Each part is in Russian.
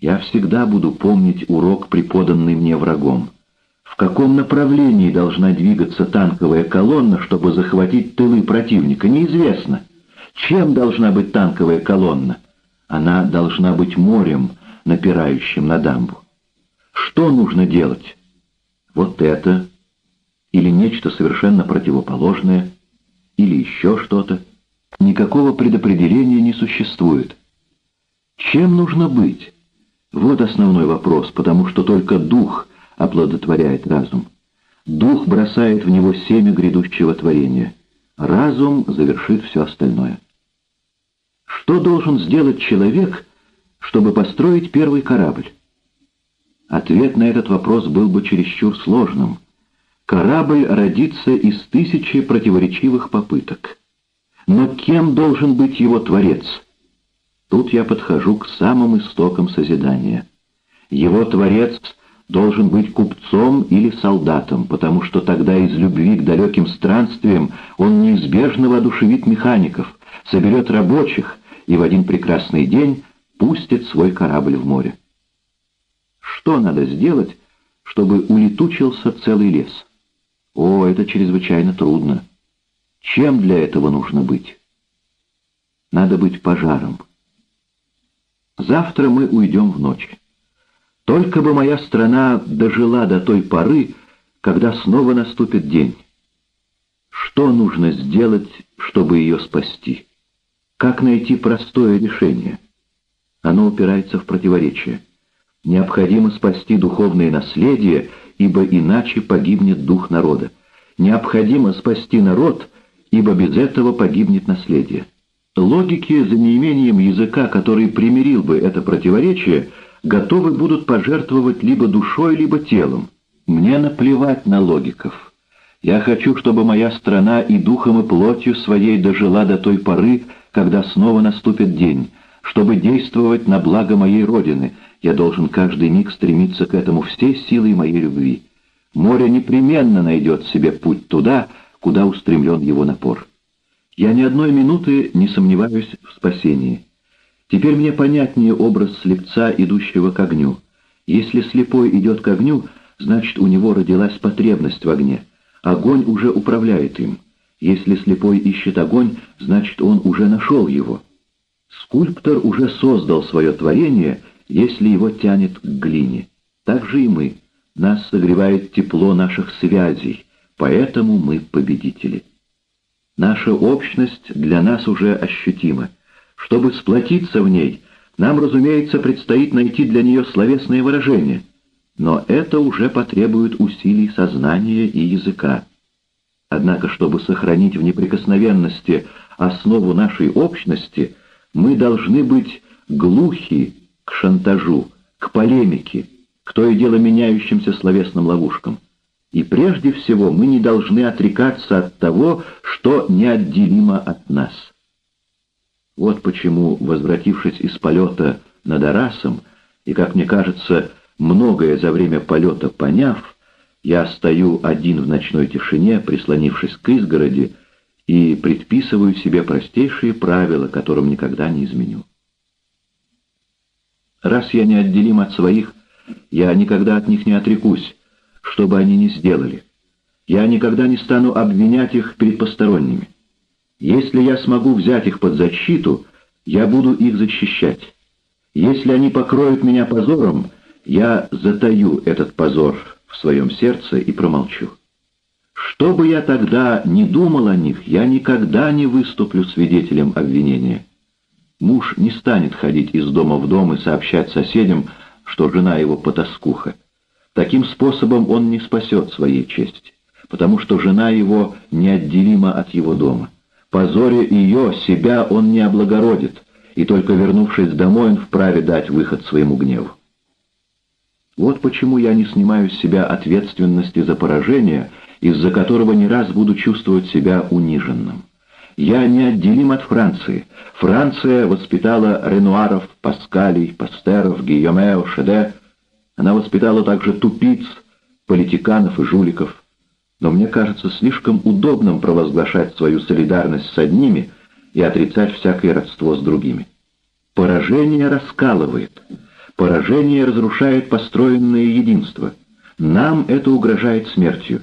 Я всегда буду помнить урок, преподанный мне врагом. В каком направлении должна двигаться танковая колонна, чтобы захватить тылы противника, неизвестно. Чем должна быть танковая колонна? Она должна быть морем, напирающим на дамбу. Что нужно делать? Вот это, или нечто совершенно противоположное, или еще что-то. Никакого предопределения не существует. Чем нужно быть? Вот основной вопрос, потому что только дух оплодотворяет разум. Дух бросает в него семя грядущего творения. Разум завершит все остальное. Что должен сделать человек, чтобы построить первый корабль? Ответ на этот вопрос был бы чересчур сложным. Корабль родится из тысячи противоречивых попыток. Но кем должен быть его творец? Тут я подхожу к самым истокам созидания. Его творец должен быть купцом или солдатом, потому что тогда из любви к далеким странствиям он неизбежно воодушевит механиков, соберет рабочих и в один прекрасный день пустит свой корабль в море. Что надо сделать, чтобы улетучился целый лес? О, это чрезвычайно трудно. Чем для этого нужно быть? Надо быть пожаром. Завтра мы уйдем в ночь. Только бы моя страна дожила до той поры, когда снова наступит день. Что нужно сделать, чтобы ее спасти? Как найти простое решение? Оно упирается в противоречие. Необходимо спасти духовное наследие, ибо иначе погибнет дух народа. Необходимо спасти народ, ибо без этого погибнет наследие. Логики за неимением языка, который примирил бы это противоречие, готовы будут пожертвовать либо душой, либо телом. Мне наплевать на логиков. Я хочу, чтобы моя страна и духом, и плотью своей дожила до той поры, когда снова наступит день. Чтобы действовать на благо моей Родины, я должен каждый миг стремиться к этому всей силой моей любви. Море непременно найдет себе путь туда, куда устремлен его напор. Я ни одной минуты не сомневаюсь в спасении. Теперь мне понятнее образ слепца, идущего к огню. Если слепой идет к огню, значит, у него родилась потребность в огне. Огонь уже управляет им. Если слепой ищет огонь, значит, он уже нашел его. Скульптор уже создал свое творение, если его тянет к глине. Так же и мы. Нас согревает тепло наших связей, поэтому мы победители. Наша общность для нас уже ощутима. Чтобы сплотиться в ней, нам, разумеется, предстоит найти для нее словесное выражение, но это уже потребует усилий сознания и языка. Однако, чтобы сохранить в неприкосновенности основу нашей общности, мы должны быть глухи к шантажу, к полемике, к то и дело меняющимся словесным ловушкам. И прежде всего мы не должны отрекаться от того, что неотделимо от нас. Вот почему, возвратившись из полета над Арасом, и, как мне кажется, многое за время полета поняв, я стою один в ночной тишине, прислонившись к изгороди, и предписываю себе простейшие правила, которым никогда не изменю. Раз я неотделим от своих, я никогда от них не отрекусь, что бы они ни сделали. Я никогда не стану обвинять их перед посторонними. Если я смогу взять их под защиту, я буду их защищать. Если они покроют меня позором, я затаю этот позор в своем сердце и промолчу. Что бы я тогда ни думал о них, я никогда не выступлю свидетелем обвинения. Муж не станет ходить из дома в дом и сообщать соседям, что жена его потаскуха. Таким способом он не спасет своей чести, потому что жена его неотделима от его дома. Позоря ее, себя он не облагородит, и только вернувшись домой, он вправе дать выход своему гневу. Вот почему я не снимаю с себя ответственности за поражение, из-за которого не раз буду чувствовать себя униженным. Я неотделим от Франции. Франция воспитала Ренуаров, Паскалей, Пастеров, Гийомео, Шеде, она воспитала также тупиц, политиканов и жуликов. Но мне кажется слишком удобным провозглашать свою солидарность с одними и отрицать всякое родство с другими. Поражение раскалывает. Поражение разрушает построенное единство. Нам это угрожает смертью.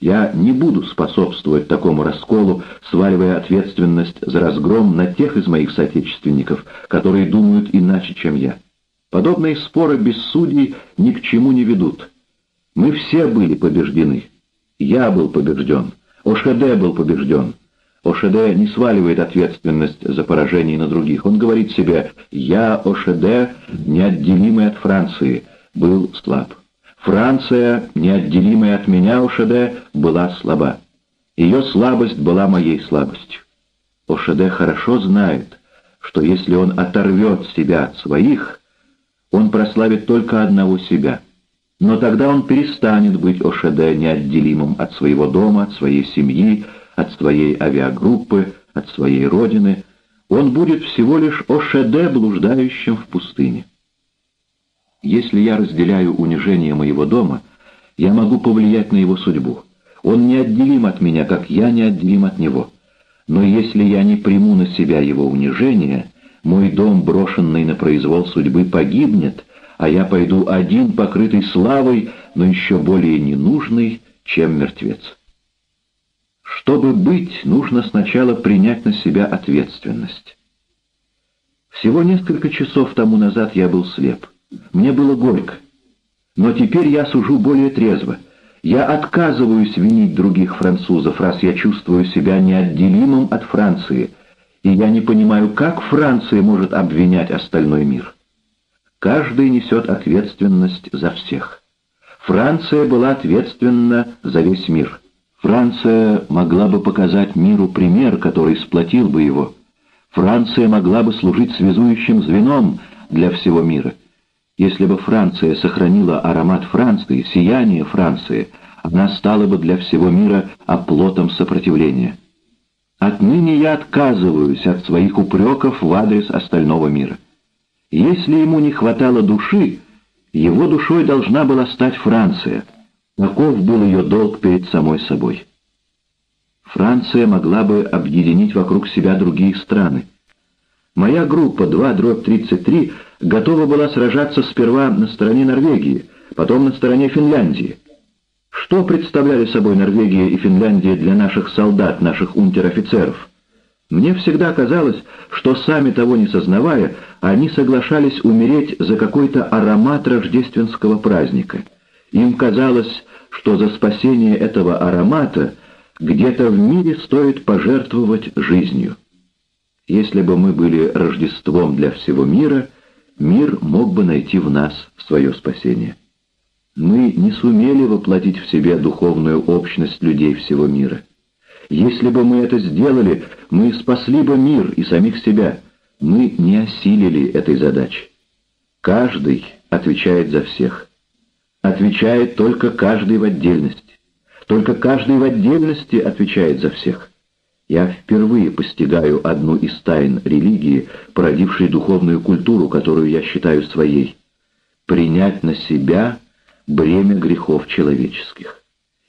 Я не буду способствовать такому расколу, сваливая ответственность за разгром на тех из моих соотечественников, которые думают иначе, чем я. Подобные споры без судей ни к чему не ведут. Мы все были побеждены. Я был побежден. Ошеде был побежден. Ошеде не сваливает ответственность за поражение на других. Он говорит себе «Я, Ошеде, неотделимый от Франции, был слаб». Франция, неотделимая от меня, Ошеде, была слаба. Ее слабость была моей слабостью. Ошеде хорошо знает, что если он оторвет себя от своих, он прославит только одного себя. Но тогда он перестанет быть Ошеде неотделимым от своего дома, от своей семьи, от своей авиагруппы, от своей родины. Он будет всего лишь Ошеде, блуждающим в пустыне. Если я разделяю унижение моего дома, я могу повлиять на его судьбу. Он неотделим от меня, как я неотделим от него. Но если я не приму на себя его унижение, мой дом, брошенный на произвол судьбы, погибнет, а я пойду один, покрытый славой, но еще более ненужный, чем мертвец. Чтобы быть, нужно сначала принять на себя ответственность. Всего несколько часов тому назад я был слеп. Мне было горько. Но теперь я сужу более трезво. Я отказываюсь винить других французов, раз я чувствую себя неотделимым от Франции, и я не понимаю, как Франция может обвинять остальной мир. Каждый несет ответственность за всех. Франция была ответственна за весь мир. Франция могла бы показать миру пример, который сплотил бы его. Франция могла бы служить связующим звеном для всего мира. Если бы Франция сохранила аромат Франции, сияние Франции, она стала бы для всего мира оплотом сопротивления. Отныне я отказываюсь от своих упреков в адрес остального мира. Если ему не хватало души, его душой должна была стать Франция. Таков был ее долг перед самой собой. Франция могла бы объединить вокруг себя другие страны. Моя группа 2-33 готова была сражаться сперва на стороне Норвегии, потом на стороне Финляндии. Что представляли собой Норвегия и Финляндия для наших солдат, наших унтер-офицеров? Мне всегда казалось, что сами того не сознавая, они соглашались умереть за какой-то аромат рождественского праздника. Им казалось, что за спасение этого аромата где-то в мире стоит пожертвовать жизнью. Если бы мы были Рождеством для всего мира, мир мог бы найти в нас свое спасение. Мы не сумели воплотить в себе духовную общность людей всего мира. Если бы мы это сделали, мы спасли бы мир и самих себя. Мы не осилили этой задачи. Каждый отвечает за всех. Отвечает только каждый в отдельности. Только каждый в отдельности отвечает за всех. Я впервые постигаю одну из тайн религии, породившей духовную культуру, которую я считаю своей. Принять на себя бремя грехов человеческих.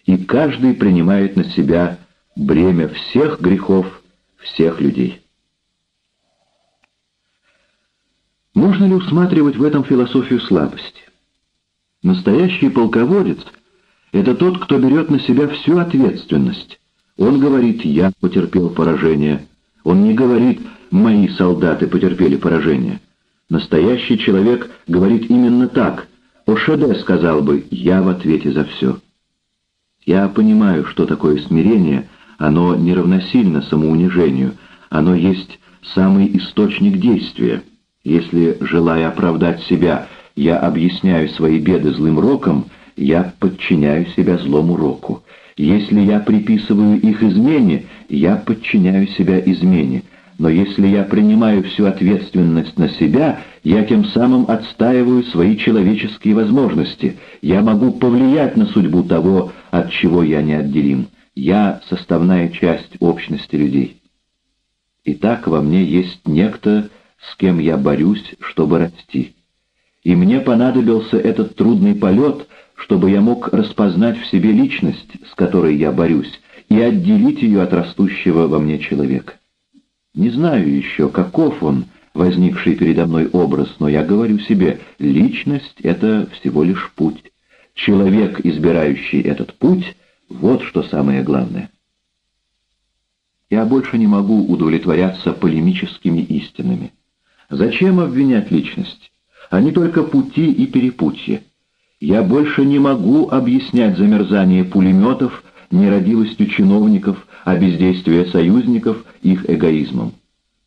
И каждый принимает на себя бремя всех грехов всех людей. Можно ли усматривать в этом философию слабости? Настоящий полководец — это тот, кто берет на себя всю ответственность, он говорит «я потерпел поражение». Он не говорит «мои солдаты потерпели поражение». Настоящий человек говорит именно так. Ошеде сказал бы «я в ответе за все». Я понимаю, что такое смирение, оно не равносильно самоунижению, оно есть самый источник действия. Если, желая оправдать себя, я объясняю свои беды злым роком, я подчиняю себя злому року. Если я приписываю их измене, я подчиняю себя измене. Но если я принимаю всю ответственность на себя, я тем самым отстаиваю свои человеческие возможности. Я могу повлиять на судьбу того, от чего я неотделим. Я — составная часть общности людей. Итак, во мне есть некто, с кем я борюсь, чтобы расти. И мне понадобился этот трудный полет — чтобы я мог распознать в себе личность, с которой я борюсь, и отделить ее от растущего во мне человека. Не знаю еще, каков он, возникший передо мной образ, но я говорю себе, личность — это всего лишь путь. Человек, избирающий этот путь, вот что самое главное. Я больше не могу удовлетворяться полемическими истинами. Зачем обвинять личность? Они только пути и перепутья. Я больше не могу объяснять замерзание пулеметов нерадивостью чиновников, а бездействие союзников их эгоизмом.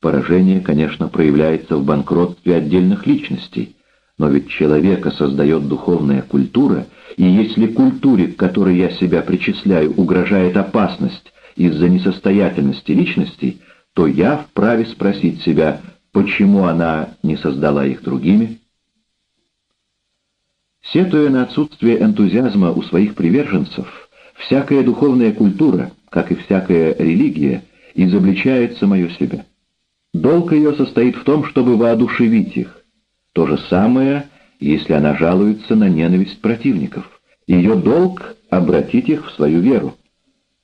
Поражение, конечно, проявляется в банкротстве отдельных личностей, но ведь человека создает духовная культура, и если культуре, к которой я себя причисляю, угрожает опасность из-за несостоятельности личностей, то я вправе спросить себя, почему она не создала их другими? Сетуя на отсутствие энтузиазма у своих приверженцев, всякая духовная культура, как и всякая религия, изобличает самое себя. Долг ее состоит в том, чтобы воодушевить их. То же самое, если она жалуется на ненависть противников. Ее долг — обратить их в свою веру.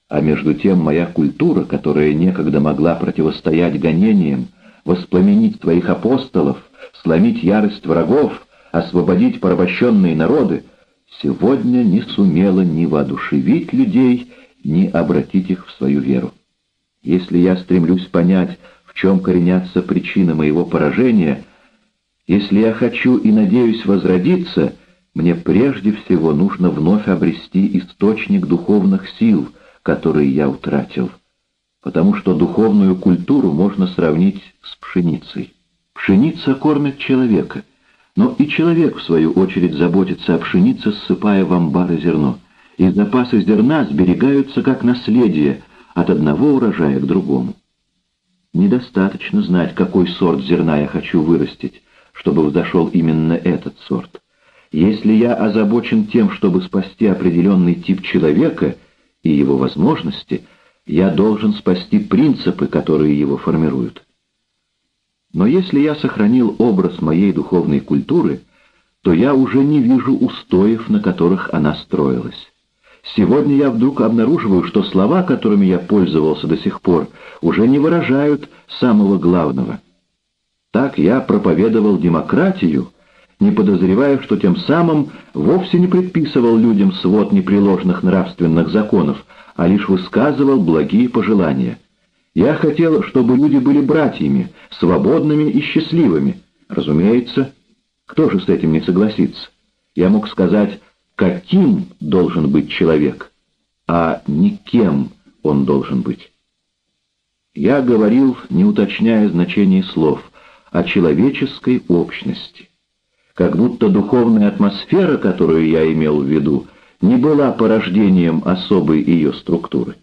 А между тем моя культура, которая некогда могла противостоять гонениям, воспламенить своих апостолов, сломить ярость врагов, освободить порабощенные народы, сегодня не сумела ни воодушевить людей, ни обратить их в свою веру. Если я стремлюсь понять, в чем коренятся причины моего поражения, если я хочу и надеюсь возродиться, мне прежде всего нужно вновь обрести источник духовных сил, которые я утратил, потому что духовную культуру можно сравнить с пшеницей. Пшеница кормит человека, но и человек, в свою очередь, заботится о пшенице, ссыпая в амбары зерно, и запасы зерна сберегаются как наследие от одного урожая к другому. Недостаточно знать, какой сорт зерна я хочу вырастить, чтобы взошел именно этот сорт. Если я озабочен тем, чтобы спасти определенный тип человека и его возможности, я должен спасти принципы, которые его формируют. Но если я сохранил образ моей духовной культуры, то я уже не вижу устоев, на которых она строилась. Сегодня я вдруг обнаруживаю, что слова, которыми я пользовался до сих пор, уже не выражают самого главного. Так я проповедовал демократию, не подозревая, что тем самым вовсе не предписывал людям свод непреложных нравственных законов, а лишь высказывал благие пожелания. Я хотел, чтобы люди были братьями, свободными и счастливыми. Разумеется, кто же с этим не согласится? Я мог сказать каким должен быть человек, а не кем он должен быть. Я говорил, не уточняя значение слов, о человеческой общности. Как будто духовная атмосфера, которую я имел в виду, не была порождением особой ее структуры.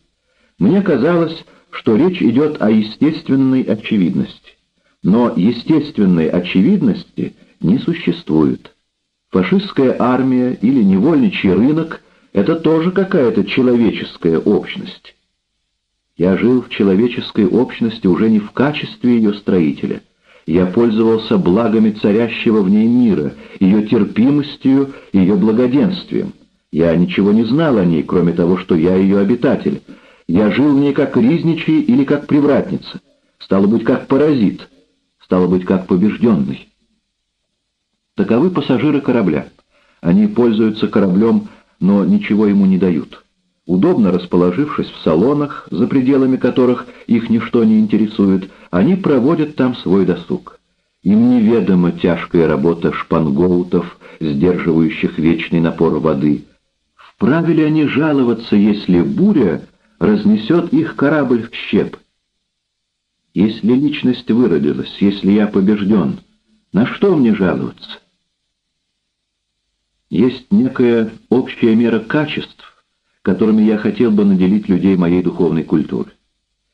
Мне казалось, что речь идет о естественной очевидности. Но естественной очевидности не существует. Фашистская армия или невольничий рынок — это тоже какая-то человеческая общность. Я жил в человеческой общности уже не в качестве ее строителя. Я пользовался благами царящего в ней мира, ее терпимостью, ее благоденствием. Я ничего не знал о ней, кроме того, что я ее обитатель. Я жил в ней как ризничий или как привратница. Стало быть, как паразит. Стало быть, как побежденный. Таковы пассажиры корабля. Они пользуются кораблем, но ничего ему не дают. Удобно расположившись в салонах, за пределами которых их ничто не интересует, они проводят там свой досуг. Им неведома тяжкая работа шпангоутов, сдерживающих вечный напор воды. Вправе ли они жаловаться, если буря разнесет их корабль в щеп? Если личность выродилась, если я побежден, на что мне жаловаться? есть некая общая мера качеств, которыми я хотел бы наделить людей моей духовной культуры.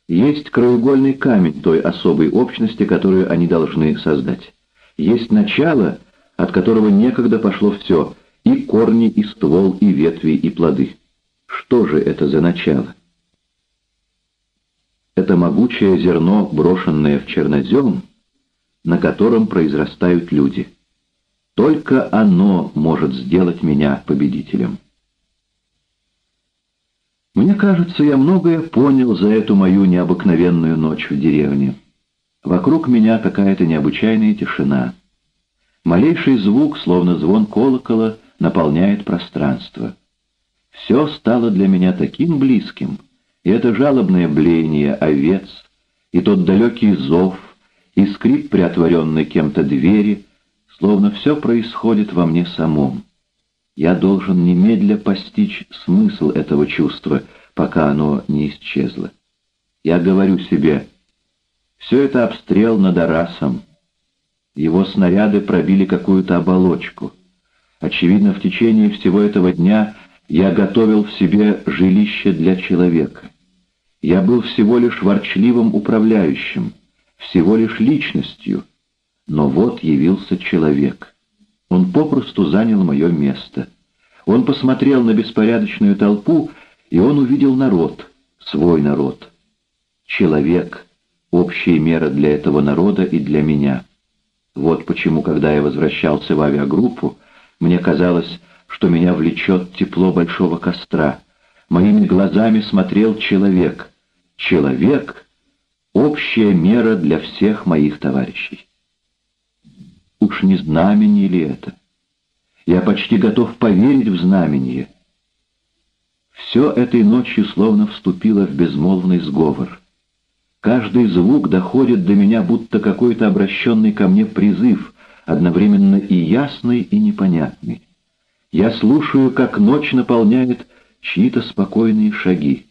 Есть краеугольный камень той особой общности, которую они должны создать. Есть начало, от которого некогда пошло все, и корни, и ствол, и ветви, и плоды. Что же это за начало? Это могучее зерно, брошенное в чернозем, на котором произрастают люди — только оно может сделать меня победителем. Мне кажется, я многое понял за эту мою необыкновенную ночь в деревне. Вокруг меня какая-то необычайная тишина. Малейший звук, словно звон колокола, наполняет пространство. Все стало для меня таким близким, и это жалобное блеяние овец, и тот далекий зов, и скрип приотворенной кем-то двери, словно все происходит во мне самом. Я должен немедля постичь смысл этого чувства, пока оно не исчезло. Я говорю себе, все это обстрел над Арасом. Его снаряды пробили какую-то оболочку. Очевидно, в течение всего этого дня я готовил в себе жилище для человека. Я был всего лишь ворчливым управляющим, всего лишь личностью. Но вот явился человек. Он попросту занял мое место. Он посмотрел на беспорядочную толпу, и он увидел народ, свой народ. Человек — общая мера для этого народа и для меня. Вот почему, когда я возвращался в авиагруппу, мне казалось, что меня влечет тепло большого костра. Моими глазами смотрел человек. Человек — общая мера для всех моих товарищей. Уж не знамение ли это? Я почти готов поверить в знамение. Все этой ночью словно вступило в безмолвный сговор. Каждый звук доходит до меня, будто какой-то обращенный ко мне призыв, одновременно и ясный, и непонятный. Я слушаю, как ночь наполняет чьи-то спокойные шаги.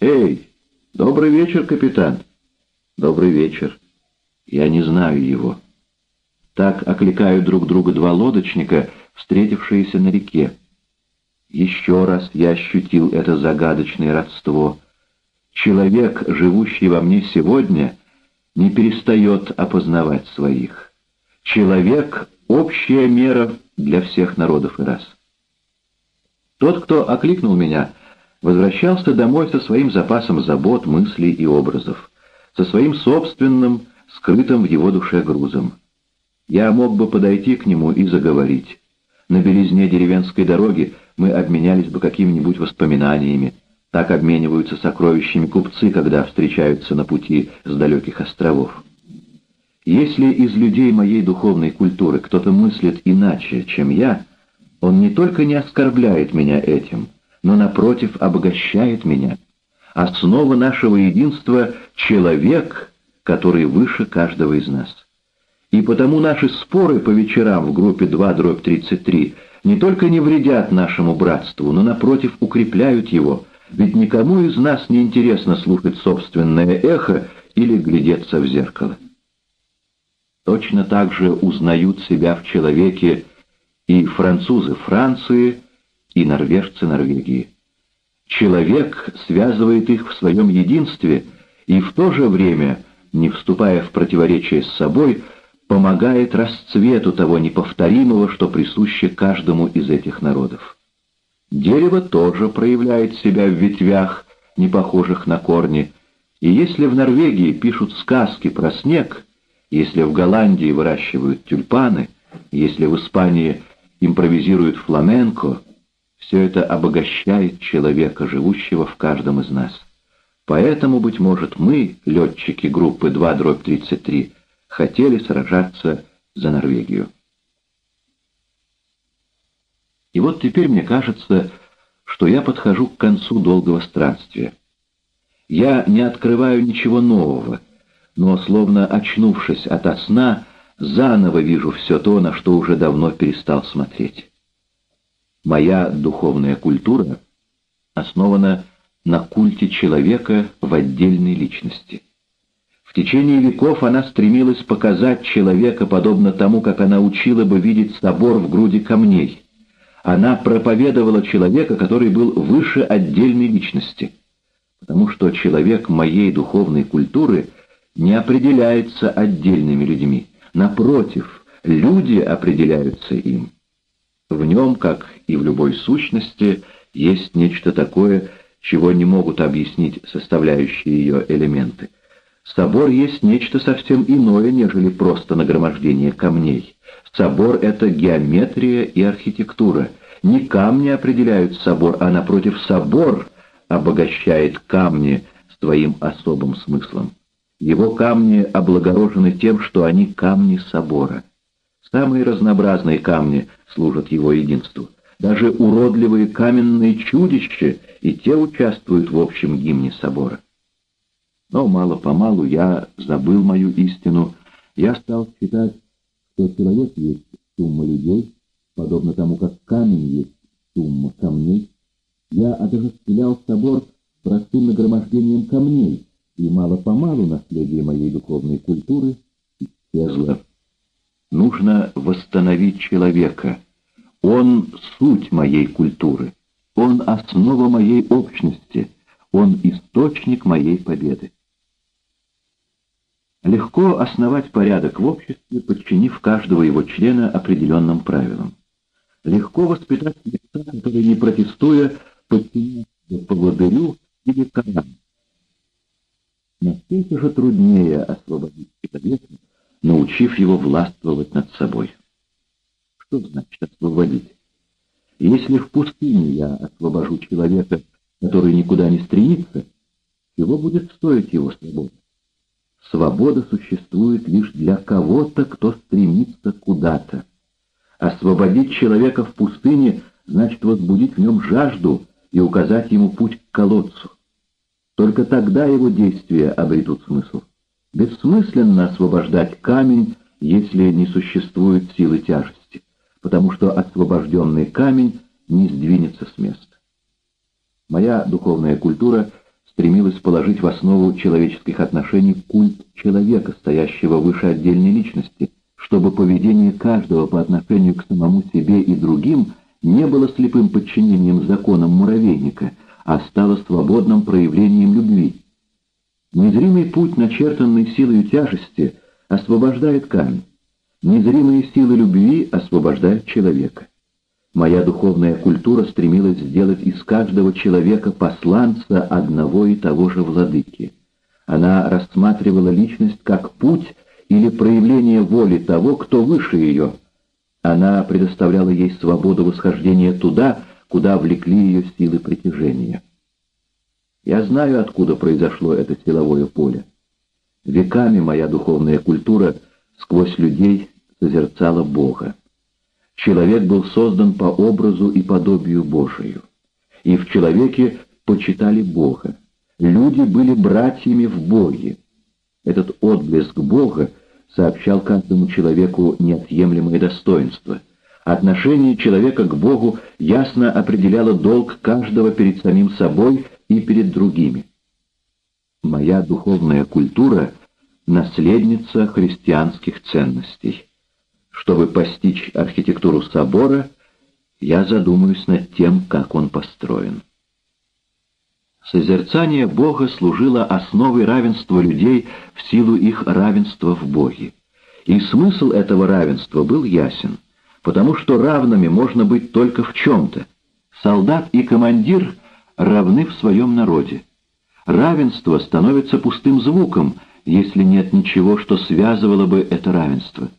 «Эй, добрый вечер, капитан!» «Добрый вечер. Я не знаю его». Так окликают друг друга два лодочника, встретившиеся на реке. Еще раз я ощутил это загадочное родство. Человек, живущий во мне сегодня, не перестает опознавать своих. Человек — общая мера для всех народов и рас. Тот, кто окликнул меня, возвращался домой со своим запасом забот, мыслей и образов, со своим собственным, скрытым в его душе грузом. Я мог бы подойти к нему и заговорить. На белизне деревенской дороги мы обменялись бы какими-нибудь воспоминаниями. Так обмениваются сокровищами купцы, когда встречаются на пути с далеких островов. Если из людей моей духовной культуры кто-то мыслит иначе, чем я, он не только не оскорбляет меня этим, но, напротив, обогащает меня. Основа нашего единства — человек, который выше каждого из нас. И потому наши споры по вечерам в группе 2 дробь 33 не только не вредят нашему братству, но, напротив, укрепляют его, ведь никому из нас не интересно слушать собственное эхо или глядеться в зеркало точно так же узнают себя в человеке и французы Франции, и норвежцы Норвегии. Человек связывает их в своем единстве и в то же время, не вступая в противоречие с собой, помогает расцвету того неповторимого, что присуще каждому из этих народов. Дерево тоже проявляет себя в ветвях, не похожих на корни, и если в Норвегии пишут сказки про снег, если в Голландии выращивают тюльпаны, если в Испании импровизируют фламенко, все это обогащает человека, живущего в каждом из нас. Поэтому, быть может, мы, летчики группы 2-33, хотели сражаться за Норвегию. И вот теперь мне кажется, что я подхожу к концу долгого странствия. Я не открываю ничего нового — но, словно очнувшись ото сна, заново вижу все то, на что уже давно перестал смотреть. Моя духовная культура основана на культе человека в отдельной личности. В течение веков она стремилась показать человека, подобно тому, как она учила бы видеть собор в груди камней. Она проповедовала человека, который был выше отдельной личности, потому что человек моей духовной культуры — не определяется отдельными людьми. Напротив, люди определяются им. В нем, как и в любой сущности, есть нечто такое, чего не могут объяснить составляющие ее элементы. Собор есть нечто совсем иное, нежели просто нагромождение камней. Собор — это геометрия и архитектура. Не камни определяют собор, а, напротив, собор обогащает камни своим особым смыслом. Его камни облагорожены тем, что они камни собора. Самые разнообразные камни служат его единству. Даже уродливые каменные чудища и те участвуют в общем гимне собора. Но мало-помалу я забыл мою истину. Я стал считать, что человек есть сумма людей, подобно тому, как камень есть сумма камней. Я отождествлял собор простым нагромождением камней, и мало-помалу наследие моей духовной культуры исчезло. Нужно восстановить человека. Он — суть моей культуры. Он — основа моей общности. Он — источник моей победы. Легко основать порядок в обществе, подчинив каждого его члена определенным правилам. Легко воспитать лица, которые, не протестуя, подчиняются поводырю или Корану. Насколько же труднее освободить человека, научив его властвовать над собой. Что значит освободить? Если в пустыне я освобожу человека, который никуда не стремится, чего будет стоить его свобода? Свобода существует лишь для кого-то, кто стремится куда-то. Освободить человека в пустыне значит возбудить в нем жажду и указать ему путь к колодцу. Только тогда его действия обретут смысл. Бессмысленно освобождать камень, если не существует силы тяжести, потому что освобожденный камень не сдвинется с места. Моя духовная культура стремилась положить в основу человеческих отношений культ человека, стоящего выше отдельной личности, чтобы поведение каждого по отношению к самому себе и другим не было слепым подчинением законам муравейника, а стало свободным проявлением любви. Незримый путь, начертанный силой тяжести, освобождает камень. Незримые силы любви освобождают человека. Моя духовная культура стремилась сделать из каждого человека посланца одного и того же владыки. Она рассматривала личность как путь или проявление воли того, кто выше ее. Она предоставляла ей свободу восхождения туда, куда влекли ее силы притяжения. Я знаю, откуда произошло это силовое поле. Веками моя духовная культура сквозь людей созерцала Бога. Человек был создан по образу и подобию Божию. И в человеке почитали Бога. Люди были братьями в Боге. Этот отблеск Бога сообщал каждому человеку неотъемлемое достоинство. Отношение человека к Богу ясно определяло долг каждого перед самим собой и перед другими. Моя духовная культура — наследница христианских ценностей. Чтобы постичь архитектуру собора, я задумаюсь над тем, как он построен. Созерцание Бога служило основой равенства людей в силу их равенства в Боге. И смысл этого равенства был ясен, потому что равными можно быть только в чем-то. Солдат и командир равны в своем народе. Равенство становится пустым звуком, если нет ничего, что связывало бы это равенство.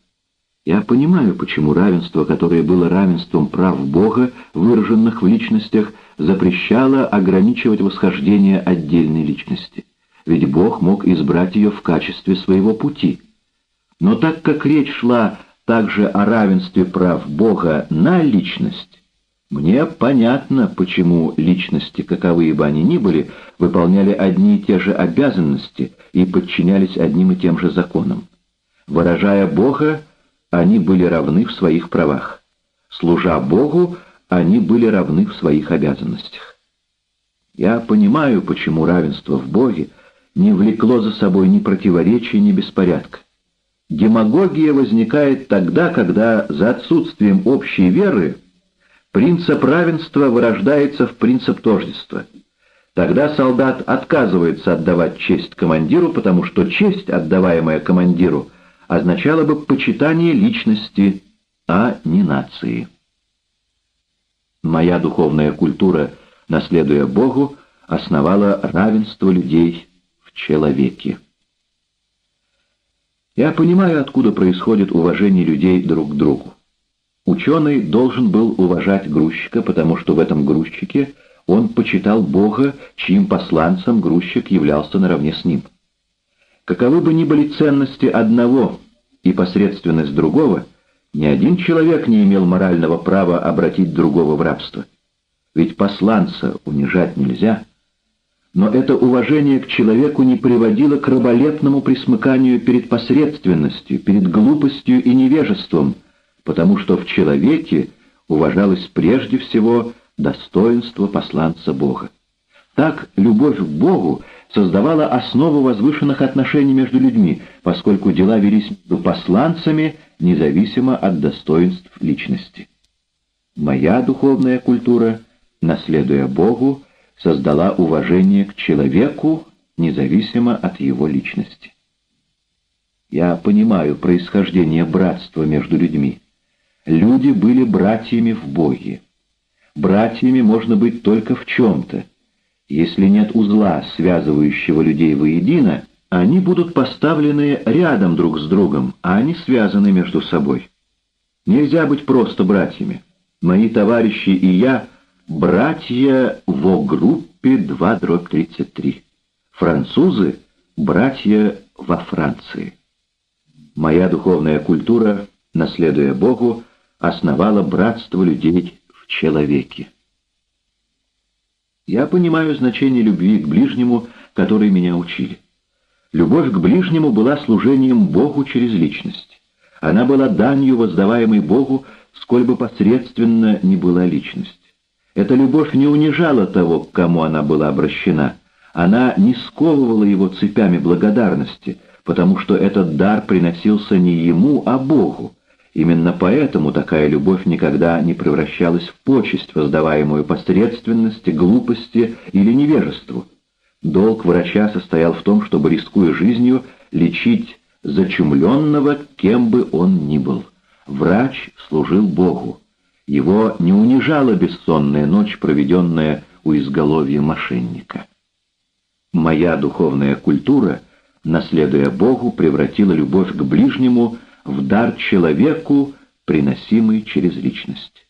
Я понимаю, почему равенство, которое было равенством прав Бога, выраженных в личностях, запрещало ограничивать восхождение отдельной личности. Ведь Бог мог избрать ее в качестве своего пути. Но так как речь шла также о равенстве прав Бога на личность, мне понятно, почему личности, каковые бы они ни были, выполняли одни и те же обязанности и подчинялись одним и тем же законам. Выражая Бога, они были равны в своих правах. Служа Богу, они были равны в своих обязанностях. Я понимаю, почему равенство в Боге не влекло за собой ни противоречия, ни беспорядка. Демагогия возникает тогда, когда за отсутствием общей веры Принцип равенства вырождается в принцип тождества. Тогда солдат отказывается отдавать честь командиру, потому что честь, отдаваемая командиру, означала бы почитание личности, а не нации. Моя духовная культура, наследуя Богу, основала равенство людей в человеке. Я понимаю, откуда происходит уважение людей друг к другу. Ученый должен был уважать грузчика, потому что в этом грузчике он почитал Бога, чьим посланцем грузчик являлся наравне с ним. Каковы бы ни были ценности одного и посредственность другого, ни один человек не имел морального права обратить другого в рабство. Ведь посланца унижать нельзя. Но это уважение к человеку не приводило к раболепному присмыканию перед посредственностью, перед глупостью и невежеством, потому что в человеке уважалось прежде всего достоинство посланца Бога. Так любовь к Богу создавала основу возвышенных отношений между людьми, поскольку дела велись между посланцами независимо от достоинств личности. Моя духовная культура, наследуя Богу, создала уважение к человеку, независимо от его личности. Я понимаю происхождение братства между людьми. Люди были братьями в Боге. Братьями можно быть только в чем-то. Если нет узла, связывающего людей воедино, они будут поставлены рядом друг с другом, а они связаны между собой. Нельзя быть просто братьями. Мои товарищи и я — братья во группе 2-33. Французы — братья во Франции. Моя духовная культура, наследуя Богу, основала братство людей в человеке. Я понимаю значение любви к ближнему, которой меня учили. Любовь к ближнему была служением Богу через личность. Она была данью, воздаваемой Богу, сколь бы посредственно ни была личность. Эта любовь не унижала того, к кому она была обращена. Она не сковывала его цепями благодарности, потому что этот дар приносился не ему, а Богу. Именно поэтому такая любовь никогда не превращалась в почесть, воздаваемую посредственности, глупости или невежеству. Долг врача состоял в том, чтобы, рискуя жизнью, лечить зачумленного, кем бы он ни был. Врач служил Богу. Его не унижала бессонная ночь, проведенная у изголовья мошенника. Моя духовная культура, наследуя Богу, превратила любовь к ближнему в дар человеку, приносимый через личность.